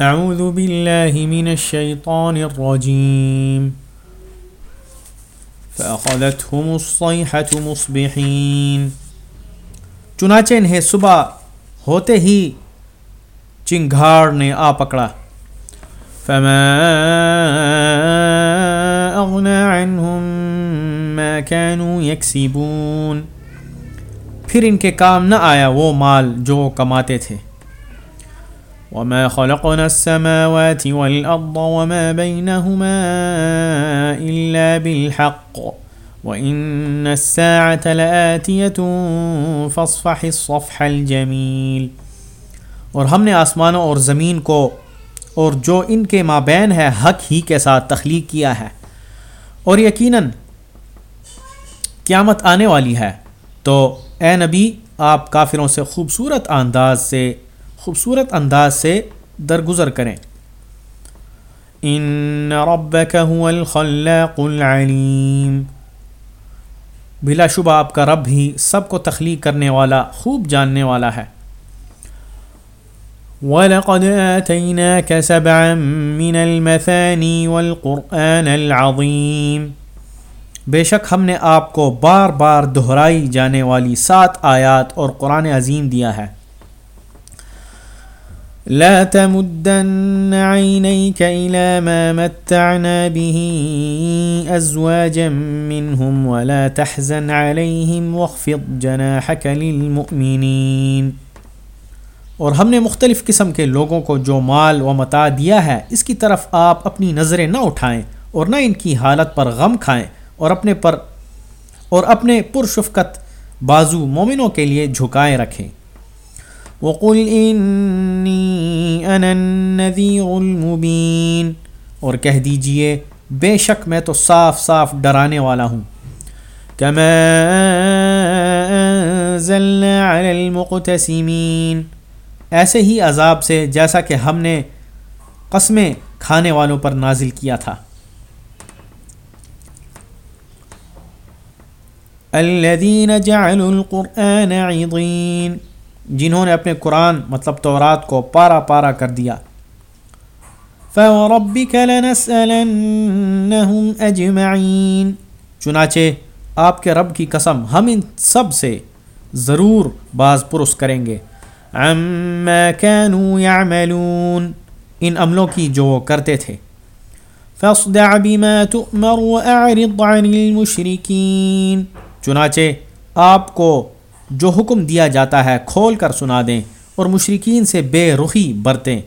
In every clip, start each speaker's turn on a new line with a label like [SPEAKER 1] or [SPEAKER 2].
[SPEAKER 1] أعوذ بالله من الشيطان الرجيم. فأخذتهم الصيحة مصبحين. چنانچہ انہیں صبح ہوتے ہی چنگھاڑ نے آ پکڑا. فما أغنى عنهم ما كانوا يكسبون. پھر ان کے کام نہ آیا وہ مال جو کماتے تھے. وما خلقنا السماوات والأرض وما بينهما إلا بالحق وإن الساعة لآتية فاصفح الصفح الجميل اور ہم نے آسمانوں اور زمین کو اور جو ان کے مابین ہے حق ہی کے ساتھ تخلیق کیا ہے اور یقیناً قیامت آنے والی ہے تو اے نبی، آپ کافروں سے خوبصورت انداز سے خوبصورت انداز سے درگزر کریں۔ ان ربك هو الخلاق العلیم بلا شبہ آپ کا رب ہی سب کو تخلیق کرنے والا، خوب جاننے والا ہے۔ وَلَقَدْ آتَيْنَاكَ سَبْعًا مِّنَ الْمَثَانِي وَالْقُرْآنَ الْعَظِيمِ۔ بے شک ہم نے آپ کو بار بار دہرائی جانے والی سات آیات اور قرآن عظیم دیا ہے۔ لا تمدن عينيك إلى ما متعنا به أزواجا منهم ولا تحزن عليهم واخفض جناحك للمؤمنين۔ اور ہم نے مختلف قسم کے لوگوں کو جو مال و متا دیا ہے، اس کی طرف آپ اپنی نظریں نہ اٹھائیں اور نہ ان کی حالت پر غم کھائیں اور اپنے پر اور اپنے پرشفقت بازو مومنوں کے لیے جھکائے رکھیں۔ وقل انی انا النذیر المبین اور کہہ دیجیے، بے شک میں تو صاف صاف ڈرانے والا ہوں۔ کما انزلنا علی المقتسمین ایسے ہی عذاب سے جیسا کہ ہم نے قسمیں کھانے والوں پر نازل کیا تھا۔ الذين جعلوا القرآن عضين۔ جنہوں نے اپنے قرآن مطلب تورات کو پارا پارا کر دیا۔ فَوَرَبِّكَ لَنَسْأَلَنَّهُمْ أَجْمَعِينَ۔ چنانچہ آپ کے رب کی قسم ہم ان سب سے ضرور بعض پرس کریں گے۔ عَمَّا كَانُوا يَعْمَلُونَ۔ ان عملوں کی جو وہ کرتے تھے۔ فَاصْدَعْ بِمَا تُؤْمَرُ وَأَعْرِضْ عَنِ الْمُشْرِكِينَ۔ چنانچہ آپ کو جو حکم دیا جاتا ہے، کھول کر سنا دیں اور مشرقین سے بے رخی برتیں۔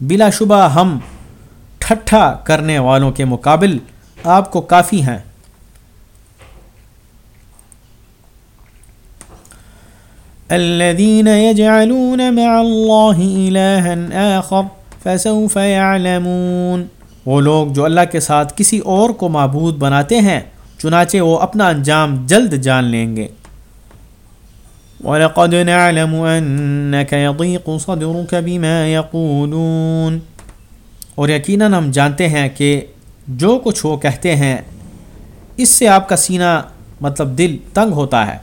[SPEAKER 1] بلا شبہ ہم ٹھٹھا کرنے والوں کے مقابل آپ کو کافی ہیں۔ الذين يجعلون مع الله إلها آخر فسوف يعلمون وہ لوگ جو اللہ کے ساتھ کسی اور کو معبود بناتے ہیں، چنانچہ وہ اپنا انجام جلد جان لیں گے۔ وَلَقَدْ نَعْلَمُ أَنَّكَ يَضِيقُ صَدْرُكَ بِمَا يَقُولُونَ۔ اور یقیناً ہم جانتے ہیں کہ جو کچھ وہ کہتے ہیں، اس سے آپ کا سینہ مطلب دل تنگ ہوتا ہے۔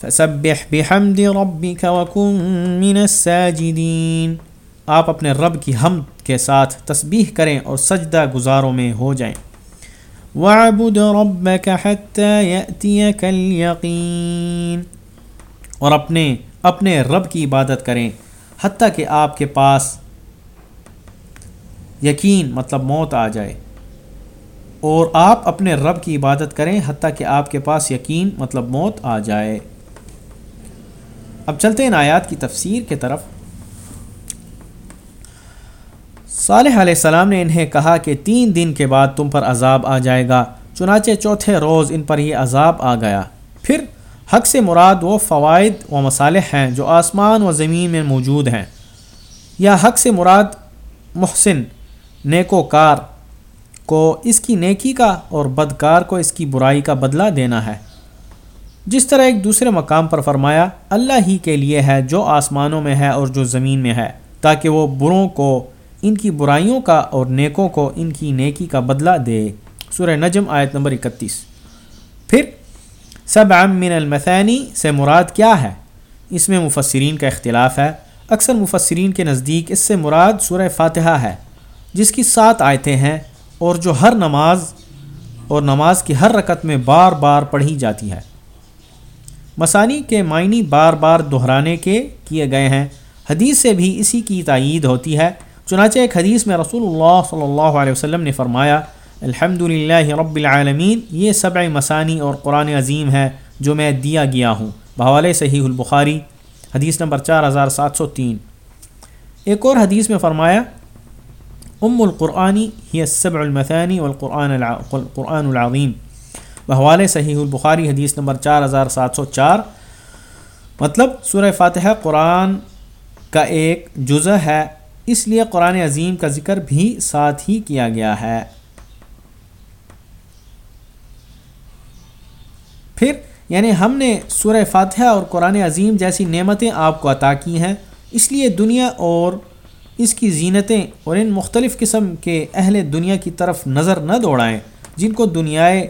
[SPEAKER 1] فَسَبِّحْ بِحَمْدِ رَبِّكَ وَكُن مِّنَ السَّاجِدِينَ۔ آپ اپنے رب کی ہم کے ساتھ تسبیح کریں اور سجدہ گزاروں میں ہو جائیں۔ وَعْبُدْ رَبَّكَ حَتَّى يَأْتِيَكَ الْيَقِينَ۔ اور اپنے اپنے رب کی عبادت کریں حتیٰ کہ آپ کے پاس یقین مطلب موت آ جائے۔ اور آپ اپنے رب کی عبادت کریں حتیٰ کہ آپ کے پاس یقین مطلب موت آ جائے۔ اب چلتے ہیں آیات کی تفسیر کے طرف۔ صالح علیہ السلام نے انہیں کہا کہ تین دن کے بعد تم پر عذاب آ جائے گا، چنانچہ چوتھے روز ان پر یہ عذاب آ گیا۔ پھر حق سے مراد وہ فوائد و مصالح ہیں جو آسمان و زمین میں موجود ہیں۔ یا حق سے مراد محسن نیک و کار کو اس کی نیکی کا اور بدکار کو اس کی برائی کا بدلہ دینا ہے۔ جس طرح ایک دوسرے مقام پر فرمایا، اللہ ہی کے لیے ہے جو آسمانوں میں ہے اور جو زمین میں ہے، تاکہ وہ بروں کو ان کی برائیوں کا اور نیکوں کو ان کی نیکی کا بدلہ دے۔ سورہ نجم آیت نمبر اکتیس۔ پھر سب من المثانی سے مراد کیا ہے؟ اس میں مفسرین کا اختلاف ہے۔ اکثر مفسرین کے نزدیک اس سے مراد سورہ فاتحہ ہے، جس کی سات آیتیں ہیں اور جو ہر نماز اور نماز کی ہر رکت میں بار بار پڑھی جاتی ہے۔ مسانی کے معنی بار بار دہرانے کے کیے گئے ہیں۔ حدیث سے بھی اسی کی تائید ہوتی ہے۔ چنانچہ ایک حدیث میں رسول اللہ صلی اللہ علیہ وسلم نے فرمایا الحمد رب العالمین، یہ سبع مسانی اور قرآن عظیم ہے جو میں دیا گیا ہوں۔ بحوالِ صحیح البخاری، حدیث نمبر چار ہزار سات سو تین۔ ایک اور حدیث میں فرمایا، ام القرآنی ہی السبع المثانی والقرآن قرآن العظیم۔ بحوال صحیح البخاری، حدیث نمبر چار ہزار سات سو چار۔ مطلب سورہ فاتحہ قرآن کا ایک جزء ہے۔ اس لیے قرآن عظیم کا ذکر بھی ساتھ ہی کیا گیا ہے۔ پھر یعنی ہم نے سورہ فاتحہ اور قرآن عظیم جیسی نعمتیں آپ کو عطا کی ہیں، اس لیے دنیا اور اس کی زینتیں اور ان مختلف قسم کے اہل دنیا کی طرف نظر نہ دوڑائیں، جن کو دنیائے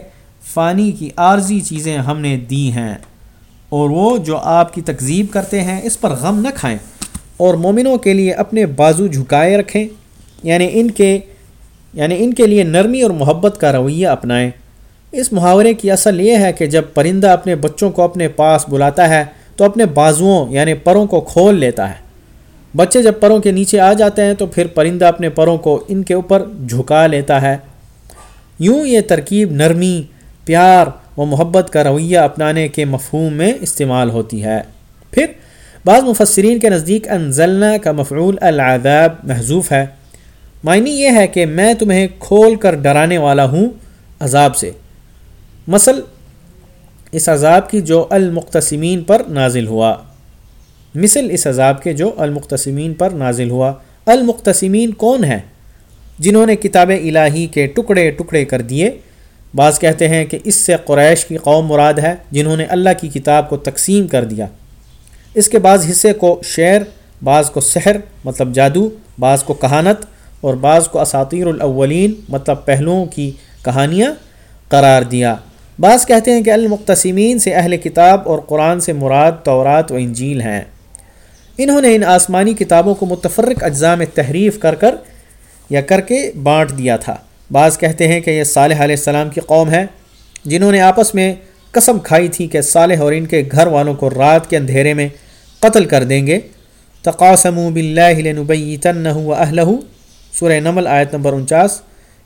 [SPEAKER 1] فانی کی عارضی چیزیں ہم نے دی ہیں۔ اور وہ جو آپ کی تکذیب کرتے ہیں، اس پر غم نہ کھائیں۔ اور مومنوں کے لیے اپنے بازو جھکائے رکھیں یعنی ان کے یعنی ان کے لیے نرمی اور محبت کا رویہ اپنائیں۔ اس محاورے کی اصل یہ ہے کہ جب پرندہ اپنے بچوں کو اپنے پاس بلاتا ہے، تو اپنے بازوؤں یعنی پروں کو کھول لیتا ہے۔ بچے جب پروں کے نیچے آ جاتے ہیں، تو پھر پرندہ اپنے پروں کو ان کے اوپر جھکا لیتا ہے۔ یوں یہ ترکیب نرمی، پیار و محبت کا رویہ اپنانے کے مفہوم میں استعمال ہوتی ہے۔ پھر بعض مفسرین کے نزدیک انزلنا کا مفعول العذاب محضوف ہے۔ معنی یہ ہے کہ میں تمہیں کھول کر ڈرانے والا ہوں عذاب سے۔ مثل، اس عذاب کی جو المختصمین پر نازل ہوا۔ مثل، اس عذاب کے جو المختصمین پر نازل ہوا۔ المختصمین کون ہیں؟ جنہوں نے کتاب الہی کے ٹکڑے ٹکڑے کر دیے۔ بعض کہتے ہیں کہ اس سے قریش کی قوم مراد ہے، جنہوں نے اللہ کی کتاب کو تقسیم کر دیا۔ اس کے بعض حصے کو شعر، بعض کو سحر مطلب جادو، بعض کو کہانت اور بعض کو اساطیر الاولین مطلب پہلوؤں کی کہانیاں قرار دیا۔ بعض کہتے ہیں کہ المقتسمین سے اہل کتاب اور قرآن سے مراد تورات و انجیل ہیں۔ انہوں نے ان آسمانی کتابوں کو متفرق اجزاء میں تحریف کر کر یا کر کے بانٹ دیا تھا۔ بعض کہتے ہیں کہ یہ صالح علیہ السلام کی قوم ہے جنہوں نے آپس میں قسم کھائی تھی کہ صالح اور ان کے گھر والوں کو رات کے اندھیرے میں قتل کر دیں گے۔ تقاسم و بلّہ و اہلہ سورہ نمل، آیت نمبر انچاس۔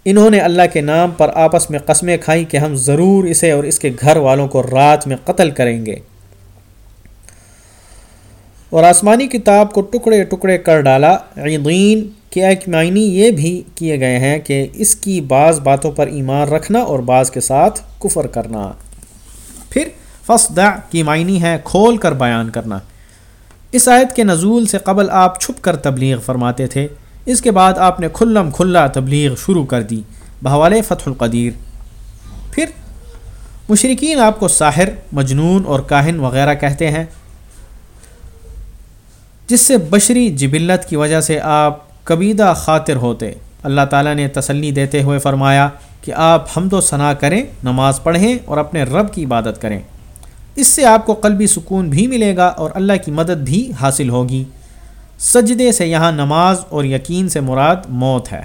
[SPEAKER 1] انہوں نے اللہ کے نام پر آپس میں قسمیں کھائی کہ ہم ضرور اسے اور اس کے گھر والوں کو رات میں قتل کریں گے۔ اور آسمانی کتاب کو ٹکڑے ٹکڑے کر ڈالا۔ عیدین کے ایک معنی یہ بھی کیے گئے ہیں کہ اس کی بعض باتوں پر ایمان رکھنا اور بعض کے ساتھ کفر کرنا۔ پھر فصدع کی معنی ہے کھول کر بیان کرنا۔ اس آیت کے نزول سے قبل آپ چھپ کر تبلیغ فرماتے تھے۔ اس کے بعد آپ نے کھلم کھلا تبلیغ شروع کر دی۔ بحوالے فتح القدیر۔ پھر مشرقین آپ کو ساحر، مجنون اور کاہن وغیرہ کہتے ہیں، جس سے بشری جبلت کی وجہ سے آپ کبیدہ خاطر ہوتے۔ اللہ تعالیٰ نے تسلی دیتے ہوئے فرمایا کہ آپ حمد و ثناء کریں، نماز پڑھیں اور اپنے رب کی عبادت کریں۔ اس سے آپ کو قلبی سکون بھی ملے گا اور اللہ کی مدد بھی حاصل ہوگی۔ سجدے سے یہاں نماز اور یقین سے مراد موت ہے۔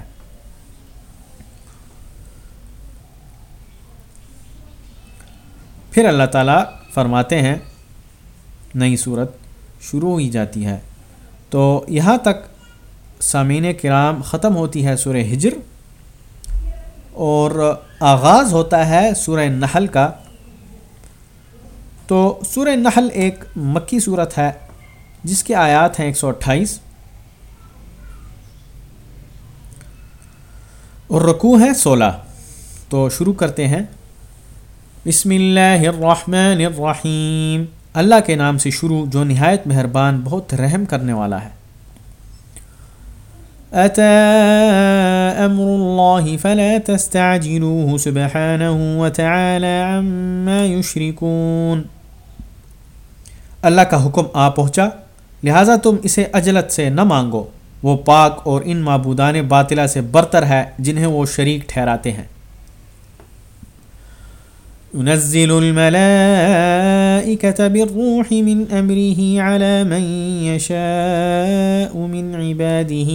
[SPEAKER 1] پھر اللہ تعالیٰ فرماتے ہیں، نئی صورت شروع ہوئی جاتی ہے۔ تو یہاں تک سامعین کرام ختم ہوتی ہے سورہ ہجر۔ اور آغاز ہوتا ہے سورہ نحل کا۔ تو سورہ نحل ایک مکی صورت ہے، جس کے آیات ہیں ایک سو اٹھائیس۔ اور رکوع ہیں سولہ۔ تو شروع کرتے ہیں۔ بسم اللہ الرحمن الرحیم۔ اللہ کے نام سے شروع، جو نہایت مہربان، بہت رحم کرنے والا ہے۔ امر اللہ فلا تستعجلوه وتعالى عما يشركون۔ اللہ کا حکم آ پہنچا، لہٰذا تم اسے اجلت سے نہ مانگو۔ وہ پاک اور ان معبودان باطلہ سے برتر ہے جنہیں وہ شریک ٹھہراتے ہیں۔ ينزل الملائكة بالروح من أمره على من يشاء من عباده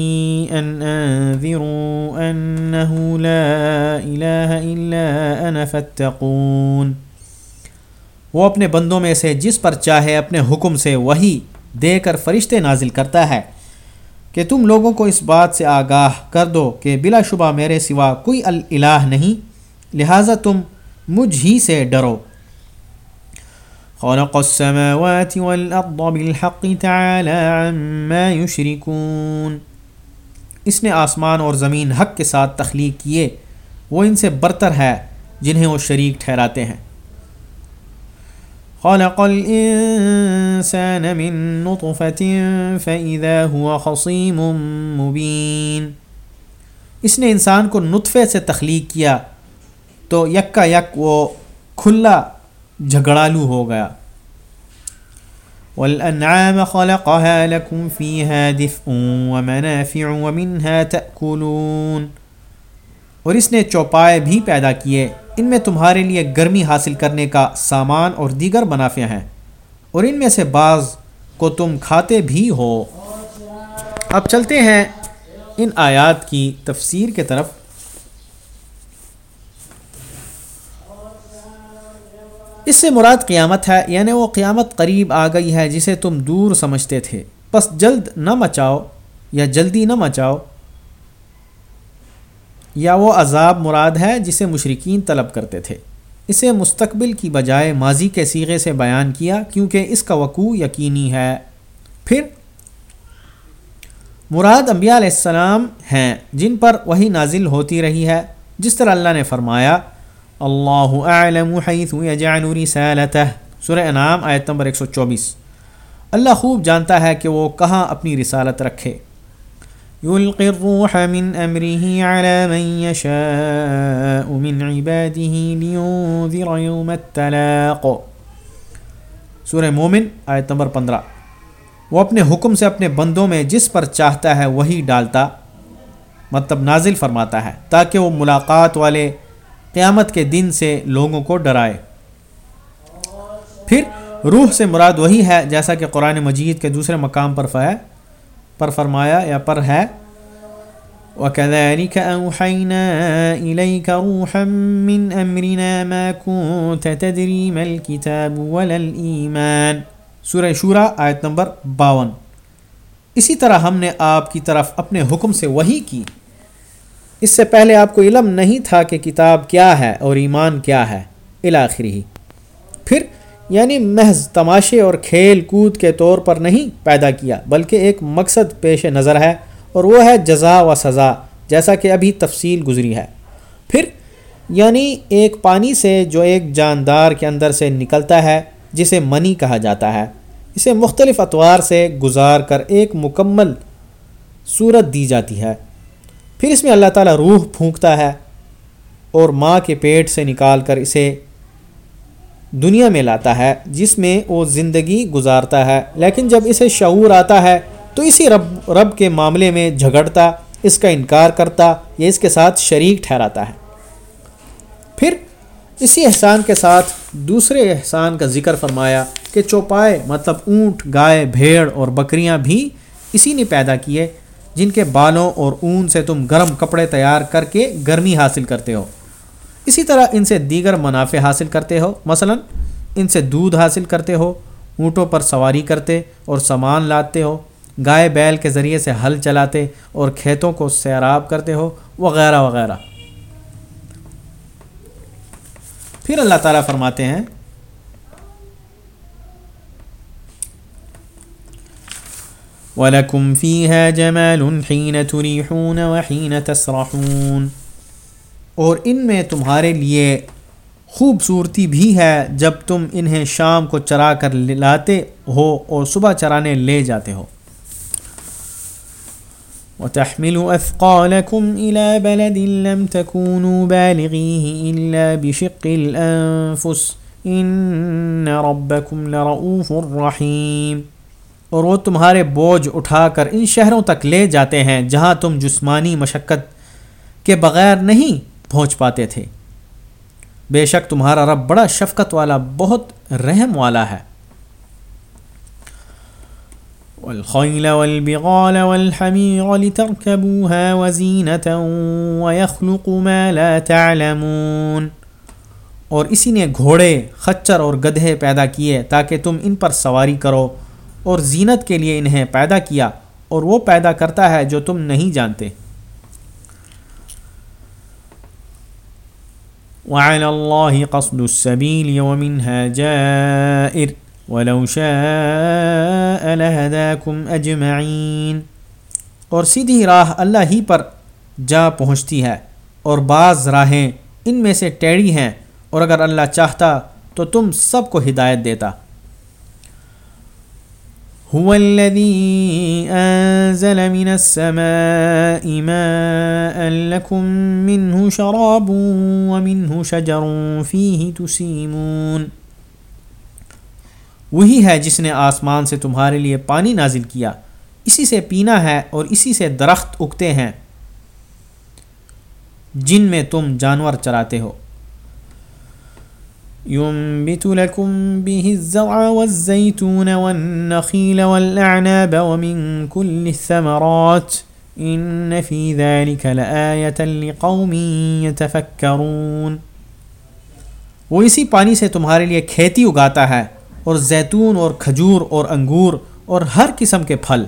[SPEAKER 1] أن أنذروا أنه لا إله إلا أنا فاتقون۔ وہ اپنے بندوں میں سے جس پر چاہے اپنے حکم سے وہی دے کر فرشتے نازل کرتا ہے۔ کہ تم لوگوں کو اس بات سے آگاہ کر دو کہ بلا شبہ میرے سوا کوئی الہ نہیں، لہٰذا تم مجھ ہی سے ڈرو۔ خلق السماوات والارض بالحق تعالى عما يشركون۔ اس نے آسمان اور زمین حق کے ساتھ تخلیق کیے۔ وہ ان سے برتر ہے جنہیں وہ شریک ٹھہراتے ہیں۔ خلق الانسان من نطفة فإذا هو خصيم مبين۔ اس نے انسان کو نطفے سے تخلیق کیا۔ تو یکا یک وہ کھلا جھگڑالو ہو گیا۔ والانعام خلقها لكم فيها دفء ومنافع ومنها تأكلون۔ اور اس نے چوپائے بھی پیدا کیے۔ ان میں تمہارے لیے گرمی حاصل کرنے کا سامان اور دیگر منافع ہیں۔ اور ان میں سے بعض کو تم کھاتے بھی ہو۔ اب چلتے ہیں ان آیات کی تفسیر کے طرف۔ اس سے مراد قیامت ہے یعنی وہ قیامت قریب آ گئی ہے جسے تم دور سمجھتے تھے۔ بس جلد نہ مچاؤ یا جلدی نہ مچاؤ، یا وہ عذاب مراد ہے جسے مشرقین طلب کرتے تھے۔ اسے مستقبل کی بجائے ماضی کے سیغے سے بیان کیا، کیونکہ اس کا وقوع یقینی ہے۔ پھر مراد انبیاء علیہ السلام ہیں، جن پر وہی نازل ہوتی رہی ہے۔ جس طرح اللہ نے فرمایا اللہ اعلم حیث یجعل رسالتہ سورہ انعام آیت نمبر 124 اللہ خوب جانتا ہے کہ وہ کہاں اپنی رسالت رکھے۔ يلقي الروح من أمره على من يشاء من عباده لينذر يوم التلاق. سورہ مومن، آیت نمبر پندرہ. وہ اپنے حکم سے اپنے بندوں میں جس پر چاہتا ہے وہی ڈالتا مطلب نازل فرماتا ہے، تاکہ وہ ملاقات والے قیامت کے دن سے لوگوں کو ڈرائے۔ پھر روح سے مراد وہی ہے جیسا کہ قرآن مجید کے دوسرے مقام پر فہ پر فرمایا یا پر ہے۔ وَكَذَلِكَ أَوْحَيْنَا إِلَيْكَ رُوحًا مِّنْ أَمْرِنَا مَا كُنْتَ تَدْرِي مَا الْكِتَابُ وَلَا الْإِيمَانِ۔ سورہ شورہ آیت نمبر باون۔ اسی طرح ہم نے آپ کی طرف اپنے حکم سے وہی کی۔ اس سے پہلے آپ کو علم نہیں تھا کہ کتاب کیا ہے اور ایمان کیا ہے الاخری پھر یعنی محض تماشے اور کھیل کود کے طور پر نہیں پیدا کیا، بلکہ ایک مقصد پیش نظر ہے، اور وہ ہے جزا و سزا، جیسا کہ ابھی تفصیل گزری ہے۔ پھر یعنی ایک پانی سے جو ایک جاندار کے اندر سے نکلتا ہے، جسے منی کہا جاتا ہے۔ اسے مختلف اطوار سے گزار کر ایک مکمل صورت دی جاتی ہے۔ پھر اس میں اللہ تعالیٰ روح پھونکتا ہے اور ماں کے پیٹ سے نکال کر اسے دنیا میں لاتا ہے، جس میں وہ زندگی گزارتا ہے۔ لیکن جب اسے شعور آتا ہے، تو اسی رب رب کے معاملے میں جھگڑتا، اس کا انکار کرتا یا اس کے ساتھ شریک ٹھہراتا ہے۔ پھر اسی احسان کے ساتھ دوسرے احسان کا ذکر فرمایا کہ چوپائے مطلب اونٹ، گائے، بھیڑ اور بکریاں بھی اسی نے پیدا کیے۔ جن کے بالوں اور اون سے تم گرم کپڑے تیار کر کے گرمی حاصل کرتے ہو۔ اسی طرح ان سے دیگر منافع حاصل کرتے ہو۔ مثلا، ان سے دودھ حاصل کرتے ہو، اونٹوں پر سواری کرتے اور سامان لاتے ہو، گائے بیل کے ذریعے سے ہل چلاتے اور کھیتوں کو سیراب کرتے ہو، وغیرہ وغیرہ۔ پھر اللہ تعالیٰ فرماتے ہیں وَلَكُمْ فِيهَا جَمَالٌ حِينَ تُرِيحُونَ وَحِينَ تَسْرَحُونَ۔ اور ان میں تمہارے لیے خوبصورتی بھی ہے جب تم انہیں شام کو چرا کر لاتے ہو اور صبح چرانے لے جاتے ہو۔ وَتَحْمِلُ أَثْقَالَكُمْ إِلَى بَلَدٍ لَمْ تَكُونُوا بَالِغِيهِ إِلَّا بِشِقِّ الْأَنفُسِ إِنَّ رَبَّكُمْ لَرَؤُوفٌ الرَّحِيمٌ اور وہ تمہارے بوجھ اٹھا کر ان شہروں تک لے جاتے ہیں جہاں تم جسمانی مشقت کے بغیر نہیں پہنچ پاتے تھے۔ بے شک تمہارا رب بڑا شفقت والا، بہت رحم والا ہے۔ والخيل والبغال والحمير لتركبوها وزينة ويخلق ما لا تعلمون۔ اور اسی نے گھوڑے، خچر اور گدھے پیدا کیے تاکہ تم ان پر سواری کرو۔ اور زینت کے لیے انہیں پیدا کیا اور وہ پیدا کرتا ہے جو تم نہیں جانتے۔ وعلى الله قصد السبيل ومنها جائر ولو شاء لهداكم اجمعين اور سیدھی راہ اللہ ہی پر جا پہنچتی ہے اور بعض راہیں ان میں سے ٹیڑھی ہیں اور اگر اللہ چاہتا تو تم سب کو ہدایت دیتا۔ هو الذي أنزل من السماء ماء لكم منه شراب ومنه شجر فيه تسيمون۔ وہی ہے جس نے آسمان سے تمہارے لیے پانی نازل کیا۔ اسی سے پینا ہے اور اسی سے درخت اگتے ہیں۔ جن میں تم جانور چراتے ہو۔ ينبت لكم به الزرع والزيتون والنخيل والأعناب ومن كل الثمرات إن في ذلك لآية لقوم يتفكرون وہ اسی پانی سے تمہارے لیے کھیتی اگاتا ہے اور زیتون اور کھجور اور انگور اور ہر قسم کے پھل۔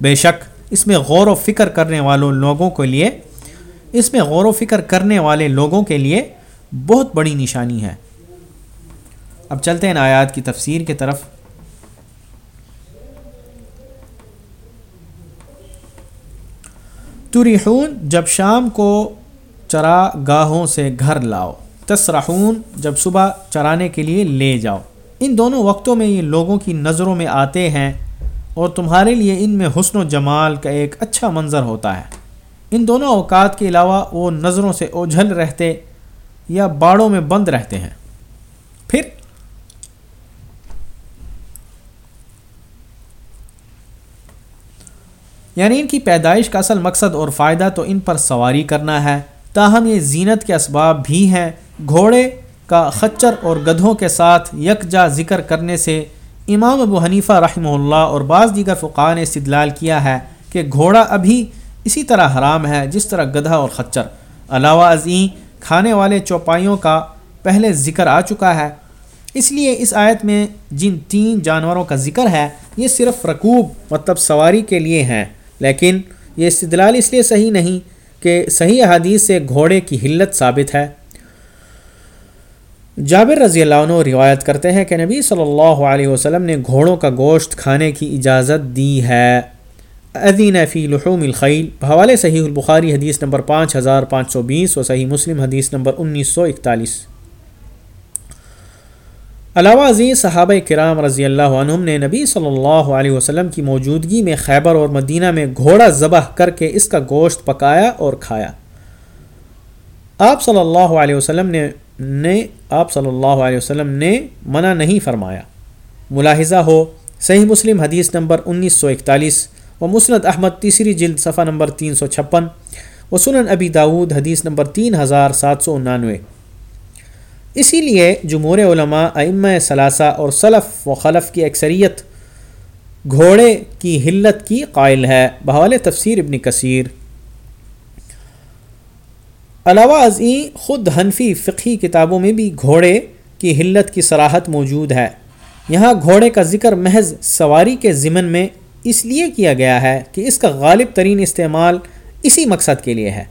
[SPEAKER 1] بے شک اس میں غور و فکر کرنے والوں لوگوں کے لیے، اس میں غور و فکر کرنے والے لوگوں کے لیے بہت بڑی نشانی ہے۔ اب چلتے ہیں آیات کی تفسیر کی طرف۔ تریحون جب شام کو چرا گاہوں سے گھر لاؤ۔ تسرحون، جب صبح چرانے کے لیے لے جاؤ۔ ان دونوں وقتوں میں یہ لوگوں کی نظروں میں آتے ہیں اور تمہارے لیے ان میں حسن و جمال کا ایک اچھا منظر ہوتا ہے۔ ان دونوں اوقات کے علاوہ وہ نظروں سے اوجھل رہتے یا باڑوں میں بند رہتے ہیں۔ پھر یعنی ان کی پیدائش کا اصل مقصد اور فائدہ تو ان پر سواری کرنا ہے۔ تاہم یہ زینت کے اسباب بھی ہیں۔ گھوڑے کا خچر اور گدھوں کے ساتھ یکجا ذکر کرنے سے امام ابو حنیفہ رحمہ اللہ اور بعض دیگر فقہ نے استدلال کیا ہے کہ گھوڑا ابھی اسی طرح حرام ہے جس طرح گدھا اور خچر۔ علاوہ ازیں کھانے والے چوپائیوں کا پہلے ذکر آ چکا ہے۔ اس لیے اس آیت میں جن تین جانوروں کا ذکر ہے، یہ صرف رکوب مطلب سواری کے لیے ہیں۔ لیکن یہ استدلال اس لیے صحیح نہیں کہ صحیح حدیث سے گھوڑے کی حلت ثابت ہے۔ جابر رضی اللہ عنہ روایت کرتے ہیں کہ نبی صلی اللہ علیہ وسلم نے گھوڑوں کا گوشت کھانے کی اجازت دی ہے۔ ادین فی لحوم الخیل۔ حوالے صحیح البخاری حدیث نمبر پانچ ہزار پانچ سو بیس و صحیح مسلم حدیث نمبر انیس سو اکتالیس۔ علاوہ عزیز صحابہ کرام رضی اللہ عنہم نے نبی صلی اللہ علیہ وسلم کی موجودگی میں خیبر اور مدینہ میں گھوڑا ذبح کر کے اس کا گوشت پکایا اور کھایا۔ آپ صلی اللہ علیہ وسلم نے نے آپ صلی اللہ علیہ وسلم نے منع نہیں فرمایا۔ ملاحظہ ہو، صحیح مسلم حدیث نمبر انیس سو اکتالیس و مسند احمد تیسری جلد صفحہ نمبر تین سو چھپن و سنن ابی داود حدیث نمبر تین ہزار سات سو انانوے اسی لیے جمہور علماء ام ثلاثہ اور صلف و خلف کی اکثریت گھوڑے کی حلت کی قائل ہے۔ بحال تفسیر ابن کثیر۔ علاوہ ازیں خود حنفی فقی کتابوں میں بھی گھوڑے کی حلت کی صراحت موجود ہے۔ یہاں گھوڑے کا ذکر محض سواری کے ضمن میں اس لیے کیا گیا ہے کہ اس کا غالب ترین استعمال اسی مقصد کے لیے ہے۔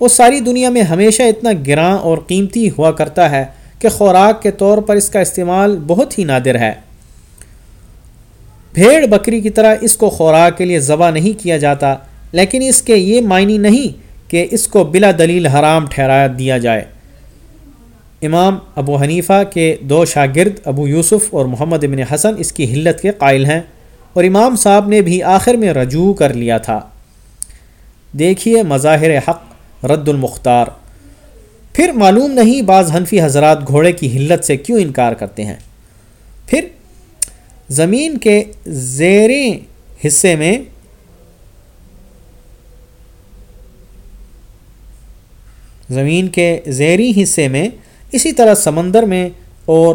[SPEAKER 1] وہ ساری دنیا میں ہمیشہ اتنا گراں اور قیمتی ہوا کرتا ہے کہ خوراک کے طور پر اس کا استعمال بہت ہی نادر ہے۔ بھیڑ بکری کی طرح اس کو خوراک کے لیے ذبح نہیں کیا جاتا، لیکن اس کے یہ معنی نہیں کہ اس کو بلا دلیل حرام ٹھہرایا دیا جائے۔ امام ابو حنیفہ کے دو شاگرد ابو یوسف اور محمد ابن حسن اس کی حلت کے قائل ہیں اور امام صاحب نے بھی آخر میں رجوع کر لیا تھا۔ دیکھیے مظاہر حق رد المختار۔ پھر معلوم نہیں بعض حنفی حضرات گھوڑے کی حلت سے کیوں انکار کرتے ہیں۔ پھر زمین کے زیریں حصے میں زمین کے زیری حصے میں اسی طرح سمندر میں اور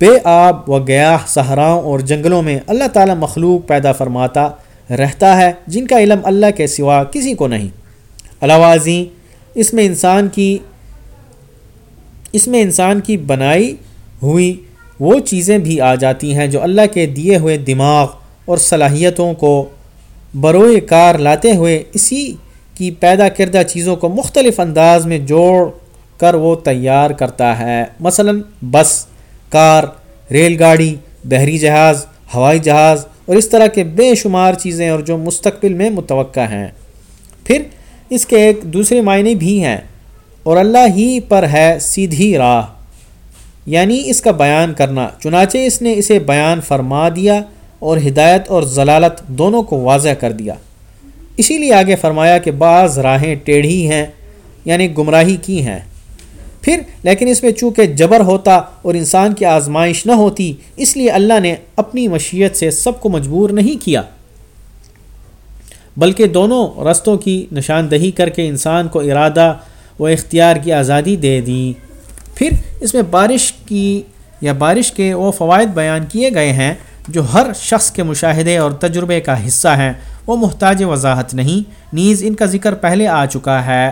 [SPEAKER 1] بے آب و گیا صحراؤں اور جنگلوں میں اللہ تعالیٰ مخلوق پیدا فرماتا رہتا ہے، جن کا علم اللہ کے سوا کسی کو نہیں۔ علاوہ ازیں اس میں انسان کی اس میں انسان کی بنائی ہوئی وہ چیزیں بھی آ جاتی ہیں جو اللہ کے دیے ہوئے دماغ اور صلاحیتوں کو بروئے کار لاتے ہوئے اسی کی پیدا کردہ چیزوں کو مختلف انداز میں جوڑ کر وہ تیار کرتا ہے۔ مثلا بس، کار، ریل گاڑی، بحری جہاز، ہوائی جہاز اور اس طرح کے بے شمار چیزیں اور جو مستقبل میں متوقع ہیں۔ پھر اس کے ایک دوسرے معنی بھی ہیں۔ اور اللہ ہی پر ہے سیدھی راہ۔ یعنی اس کا بیان کرنا۔ چنانچہ اس نے اسے بیان فرما دیا اور ہدایت اور ضلالت دونوں کو واضح کر دیا۔ اسی لیے آگے فرمایا کہ بعض راہیں ٹیڑھی ہیں یعنی گمراہی کی ہیں۔ پھر، لیکن اس میں چونکہ جبر ہوتا اور انسان کی آزمائش نہ ہوتی، اس لیے اللہ نے اپنی مشیت سے سب کو مجبور نہیں کیا۔ بلکہ دونوں رستوں کی نشاندہی کر کے انسان کو ارادہ و اختیار کی آزادی دے دی پھر اس میں بارش کی یا بارش کے وہ فوائد بیان کیے گئے ہیں جو ہر شخص کے مشاہدے اور تجربے کا حصہ ہیں۔ وہ محتاج وضاحت نہیں، نیز ان کا ذکر پہلے آ چکا ہے۔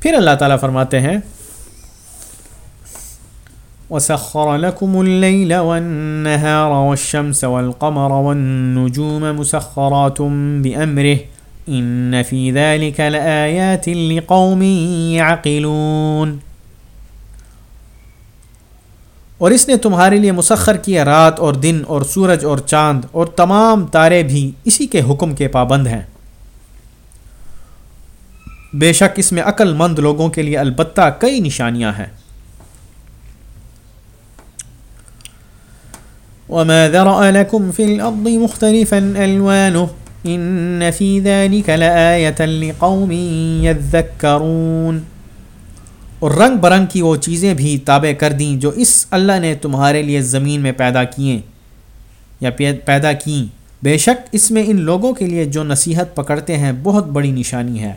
[SPEAKER 1] پھر اللہ تعالیٰ فرماتے ہیں، وسخر لكم الليل والنهار والشمس والقمر والنجوم مسخرات بأمره إن في ذلك لآيات لقوم يعقلون اور اس نے تمہارے لیے مسخر کیا رات اور دن اور سورج اور چاند اور تمام تارے بھی اسی کے حکم کے پابند ہیں۔ بے شک اس میں عقل مند لوگوں کے لیے البتہ کئی نشانیاں ہیں۔ وما ذرأ لكم في الأرض مختلفا ألوانه ان فی ذلك لآیتا لقوم یذکرون اور رنگ برنگ کی وہ چیزیں بھی تابع کر دیں جو اس اللہ نے تمہارے لیے زمین میں پیدا کیے یا پیدا کیں۔ بے شک اس میں ان لوگوں کے لیے جو نصیحت پکڑتے ہیں بہت بڑی نشانی ہے۔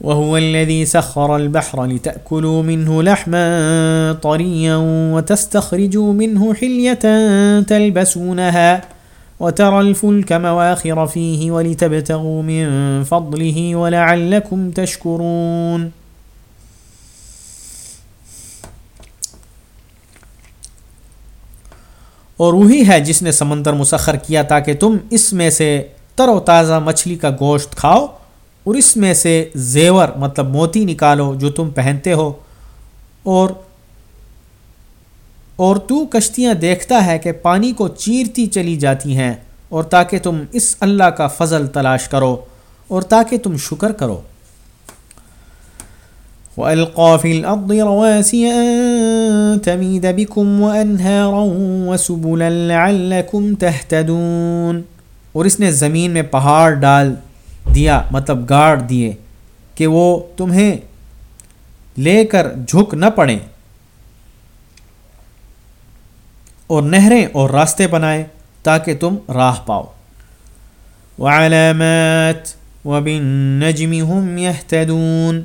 [SPEAKER 1] وهو الذي سخر البحر لتأكلوا منه لحما طريا وتستخرجوا منه حلية تلبسونها وترى الفلك مواخر فيه ولتبتغوا من فضله ولعلكم تشكرون. اور وہی ہے جس نے سمندر مسخر کیا تاکہ تم اس میں سے تر و تازہ مچھلی کا گوشت کھاؤ اور اس میں سے زیور مطلب موتی نکالو جو تم پہنتے ہو۔ اور اور تو کشتیاں دیکھتا ہے کہ پانی کو چیرتی چلی جاتی ہیں اور تاکہ تم اس اللہ کا فضل تلاش کرو اور تاکہ تم شکر کرو۔ وَأَلْقَى فِي الْأَرْضِ رَوَاسِيَ أَن تَمِيدَ بِكُمْ وَأَنْهَارًا وَسُبُلًا لَعَلَّكُمْ تَهْتَدُونَ۔ اور اس نے زمین میں پہاڑ ڈال دیا مطلب گاڑ دیے کہ وہ تمہیں لے کر جھک نہ پڑیں اور نہریں اور راستے بنائے تاکہ تم راہ پاؤ۔ وعلامات وبالنجم هم يهتدون۔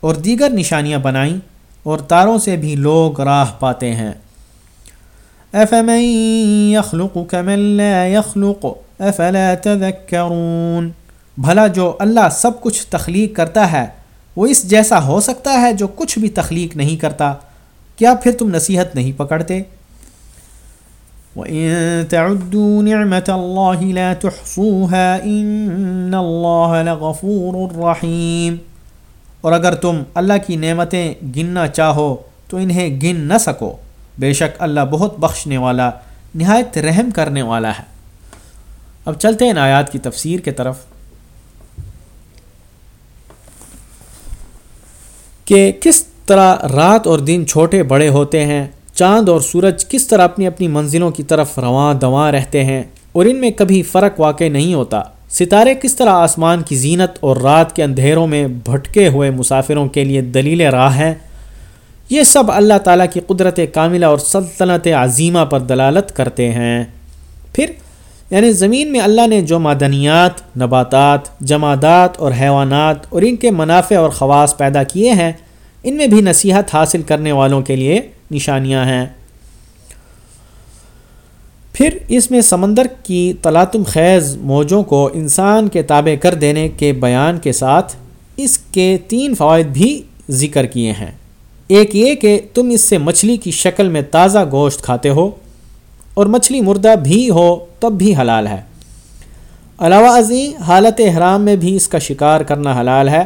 [SPEAKER 1] اور دیگر نشانیاں بنائیں اور تاروں سے بھی لوگ راہ پاتے ہیں۔ افمن يخلق كمن لا يخلق؟ افلا تذكرون؟ بھلا جو اللہ سب کچھ تخلیق کرتا ہے، وہ اس جیسا ہو سکتا ہے جو کچھ بھی تخلیق نہیں کرتا۔ کیا پھر تم نصیحت نہیں پکڑتے؟ وَإِن تَعُدُّوا نِعْمَةَ اللَّهِ لَا تُحْصُوهَا إِنَّ اللَّهَ لَغَفُورٌ رَحِيمٌ۔ اور اگر تم اللہ کی نعمتیں گننا چاہو، تو انہیں گن نہ سکو۔ بے شک اللہ بہت بخشنے والا، نہایت رحم کرنے والا ہے۔ اب چلتے ہیں آیات کی تفسیر کے طرف۔ کہ کس طرح رات اور دن چھوٹے بڑے ہوتے ہیں، چاند اور سورج کس طرح اپنی اپنی منزلوں کی طرف رواں دواں رہتے ہیں اور ان میں کبھی فرق واقع نہیں ہوتا۔ ستارے کس طرح آسمان کی زینت اور رات کے اندھیروں میں بھٹکے ہوئے مسافروں کے لیے دلیل راہ ہیں؟ یہ سب اللہ تعالیٰ کی قدرت کاملہ اور سلطنت عظیمہ پر دلالت کرتے ہیں۔ پھر یعنی زمین میں اللہ نے جو معدنیات، نباتات، جمادات اور حیوانات اور ان کے منافع اور خواص پیدا کیے ہیں، ان میں بھی نصیحت حاصل کرنے والوں کے لیے نشانیاں ہیں۔ پھر اس میں سمندر کی تلاتم خیز موجوں کو انسان کے تابع کر دینے کے بیان کے ساتھ اس کے تین فوائد بھی ذکر کیے ہیں۔ ایک یہ کہ تم اس سے مچھلی کی شکل میں تازہ گوشت کھاتے ہو۔ اور مچھلی مردہ بھی ہو تب بھی حلال ہے۔ علاوہ ازیں حالت احرام میں بھی اس کا شکار کرنا حلال ہے۔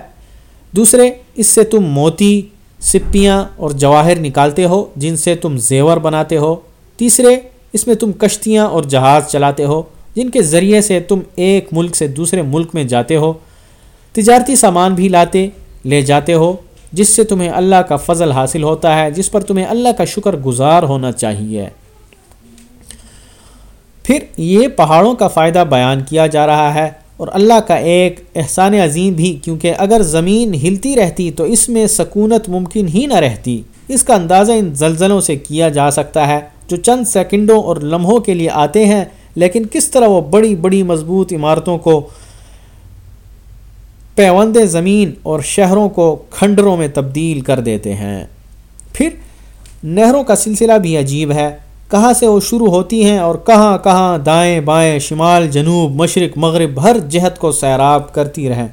[SPEAKER 1] دوسرے، اس سے تم موتی، سپیاں اور جواہر نکالتے ہو، جن سے تم زیور بناتے ہو۔ تیسرے، اس میں تم کشتیاں اور جہاز چلاتے ہو، جن کے ذریعے سے تم ایک ملک سے دوسرے ملک میں جاتے ہو۔ تجارتی سامان بھی لاتے، لے جاتے ہو، جس سے تمہیں اللہ کا فضل حاصل ہوتا ہے، جس پر تمہیں اللہ کا شکر گزار ہونا چاہیے۔ پھر یہ پہاڑوں کا فائدہ بیان کیا جا رہا ہے اور اللہ کا ایک احسان عظیم بھی، کیونکہ اگر زمین ہلتی رہتی تو اس میں سکونت ممکن ہی نہ رہتی۔ اس کا اندازہ ان زلزلوں سے کیا جا سکتا ہے، جو چند سیکنڈوں اور لمحوں کے لیے آتے ہیں، لیکن کس طرح وہ بڑی بڑی مضبوط عمارتوں کو، پیوند زمین اور شہروں کو کھنڈروں میں تبدیل کر دیتے ہیں۔ پھر نہروں کا سلسلہ بھی عجیب ہے۔ کہاں سے وہ شروع ہوتی ہیں اور کہاں کہاں دائیں بائیں شمال، جنوب، مشرق، مغرب، ہر جہت کو سیراب کرتی رہیں۔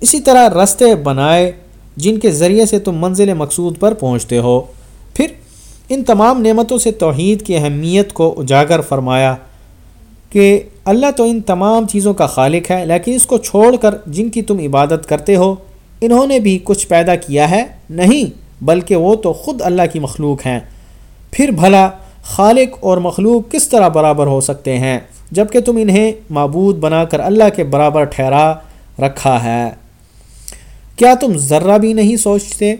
[SPEAKER 1] اسی طرح رستے بنائے جن کے ذریعے سے تم منزل مقصود پر پہنچتے ہو۔ پھر ان تمام نعمتوں سے توحید کی اہمیت کو اجاگر فرمایا کہ اللہ تو ان تمام چیزوں کا خالق ہے، لیکن اس کو چھوڑ کر جن کی تم عبادت کرتے ہو، انہوں نے بھی کچھ پیدا کیا ہے؟ نہیں، بلکہ وہ تو خود اللہ کی مخلوق ہیں۔ پھر بھلا خالق اور مخلوق کس طرح برابر ہو سکتے ہیں جبکہ تم انہیں معبود بنا کر اللہ کے برابر ٹھہرا رکھا ہے۔ کیا تم ذرہ بھی نہیں سوچتے؟